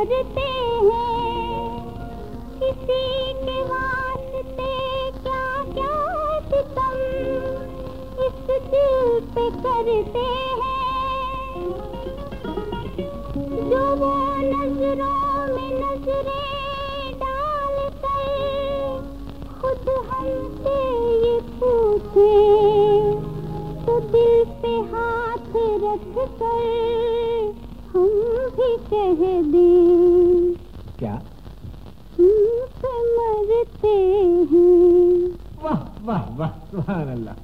भरते हैं। किसी के वास्ते क्या क्या सितम इस दिल पे करते हैं? जो वो नज़रों में नज़रें डाल कर खुद हमसे ये पूछे तो दिल पे हाथ रख कर हम भी कह दें। क्या? तुमसे मरते हैं। वाह वाह वाह सुभान अल्लाह।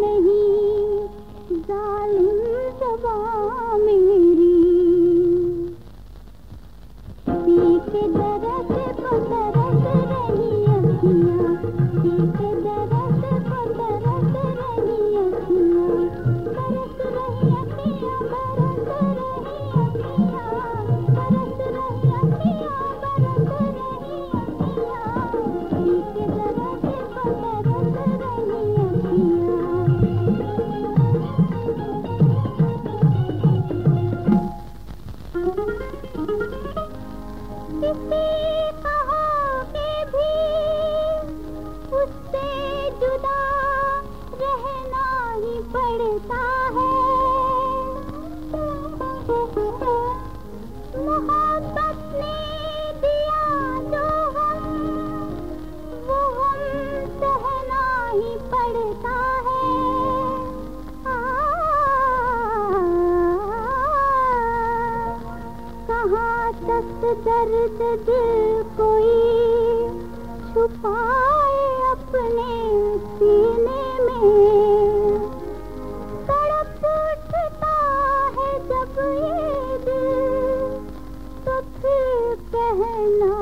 नहीं। जालिम जबां मेरी किसी कहोगे दर्द दिल कोई छुपाए अपने सीने में। तड़प उठता है जब ये दिल तो फिर कहना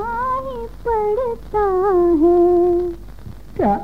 ही पड़ता है। क्या